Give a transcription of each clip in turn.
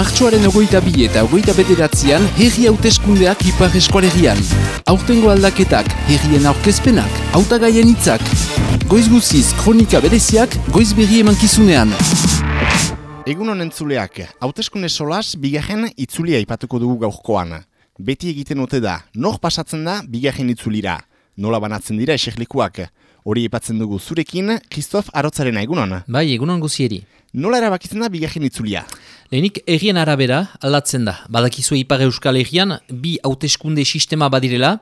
Martxoaren ogoita bi eta ogoita bederatzean herri hauteskundeak ipar eskualegian. Aurtengo aldaketak, herrien aurkezpenak, hautagaien hitzak. Goiz guziz, kronika bereziak, goiz berri emankizunean. Egun honen zuleak, hauteskunde solas bigarren itzulia ipatuko dugu gaurkoan. Beti egiten ote da, nor pasatzen da bigarren itzulira. Nola banatzen dira eserlikuak. Hori ipatzen dugu zurekin, Christoph Arotzaren egunon. Bai, egunon guzieri. Nola erabakitzen da bigarren itzulia? Lehenik, errien arabera aldatzen da. Badakizue ipar euskal errian, bi hauteskunde sistema badirela,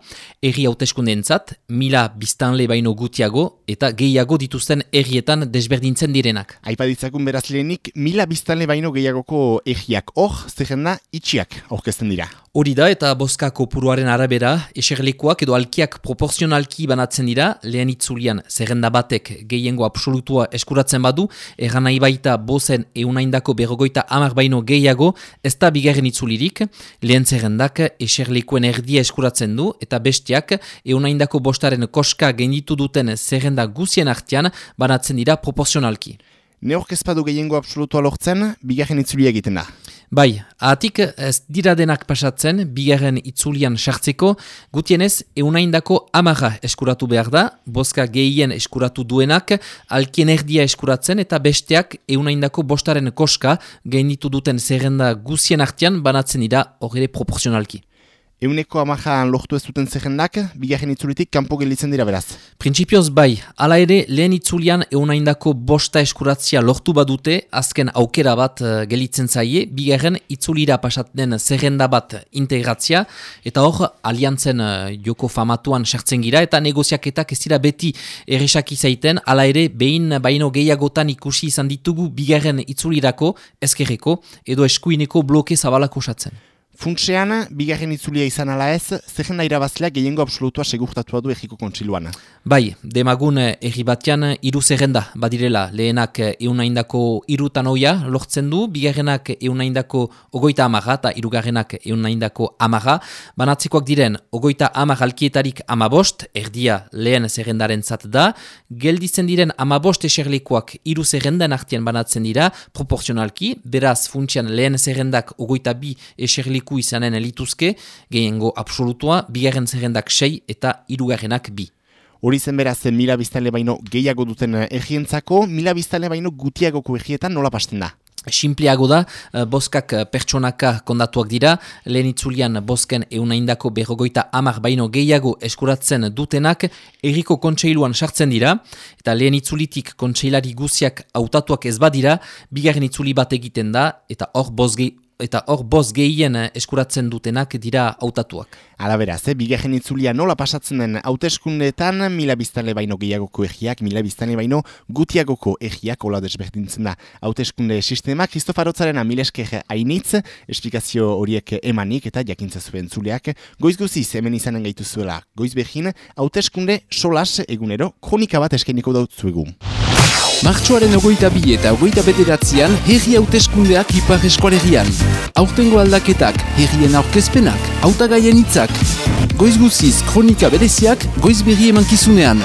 erri hauteskunde entzat, mila biztanle baino gutiago eta gehiago dituzten errietan desberdintzen direnak. Aipaditzakun beraz lehenik, mila biztanle baino gehiagoko erriak hor, zerren da, itxiak aurkezten dira. Hori da eta boska kopuruaren arabera, eserlekuak edo alkiak proporzionalki banatzen dira, lehen itzulian zerrenda batek gehiengo absolutua eskuratzen badu, erran nahi baita bozen eunaindako berrogoita amar baino gehiago, ez da bigarren itzulirik, lehen zerrendak eserlekuen erdia eskuratzen du, eta bestiak eunaindako bostaren koska genditu duten zerrenda guzien artean banatzen dira proporzionalki. Neorkezpadu gehiengo absolutua lortzen, bigarren itzulia egiten da. Bai, ahatik ez dira denak pasatzen, bigarren itzulian sartzeko, gutienez, eunaindako amarra eskuratu behar da, boska gehien eskuratu duenak, alkien erdia eskuratzen eta besteak eunaindako bostaren koska gehinditu duten zerrenda guzien artean banatzen dira horre proporzionalki. Euneko amajan lortu ez duten zerrendak, bigarren itzulitik kanpo gelitzen dira beraz. Printzipioz bai, hala ere lehen itzulian eunaindako bosta eskuratzia lortu badute, azken aukera bat uh, gelitzen zaie, bigarren itzulira pasatzen zerrenda bat integratzia, eta hor aliantzen uh, joko famatuan sartzen gira, eta negoziaketak ez dira beti erresak izaiten, hala ere behin baino gehiagotan ikusi izan ditugu bigarren itzulirako, ezkerreko, edo eskuineko bloke zabalako osatzen. Funtsean, bigarren itzulia izan ala ez, zerrenda irabazleak gehiengo absolutua segurtatua du egiko kontsiluan. Bai, demagun erri batean iru zerrenda badirela lehenak eunaindako irutan oia lortzen du, bigarrenak eunaindako ogoita amaga eta irugarrenak eunaindako amaga. Banatzekoak diren, ogoita amaga alkietarik amabost, erdia lehen zerrendaren zat da, gelditzen diren amabost eserlekoak iru zerrendan artean banatzen dira, proporzionalki, beraz funtsian lehen zerrendak ogoita bi eserlekoak leku izanen elituzke, gehiengo absolutua, bigarren zerrendak sei eta irugarrenak bi. Hori zen beraz, mila biztale baino gehiago duten egientzako, mila biztale baino gutiagoko egietan nola pasten da? Simpleago da, eh, boskak eh, pertsonaka kondatuak dira, lehen itzulian bosken eunaindako berrogoita amar baino gehiago eskuratzen dutenak, erriko kontseiluan sartzen dira, eta lehen itzulitik kontseilari guziak hautatuak ez badira, bigarren itzuli bat egiten da, eta hor bosgei eta hor boz gehien eh, eskuratzen dutenak dira hautatuak. Hala beraz, eh, bigarren itzulia nola pasatzen den hauteskundeetan mila biztanle baino gehiagoko egiak, mila biztanle baino gutiagoko egiak, hola desberdintzen da hauteskunde sistema. Kristofarotzaren amilesker hainitz, esplikazio horiek emanik eta jakintza zuen zuleak. Goiz guziz, hemen izanen gaitu zuela, goiz behin, hauteskunde solas egunero, kronika bat eskainiko dautzu egun. Martxoaren ogoita bi eta ogoita bederatzean herri hauteskundeak ipar eskualegian. Aurtengo aldaketak, herrien aurkezpenak, hautagaien hitzak. Goiz guziz, kronika bereziak, goiz berri emankizunean.